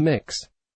mix.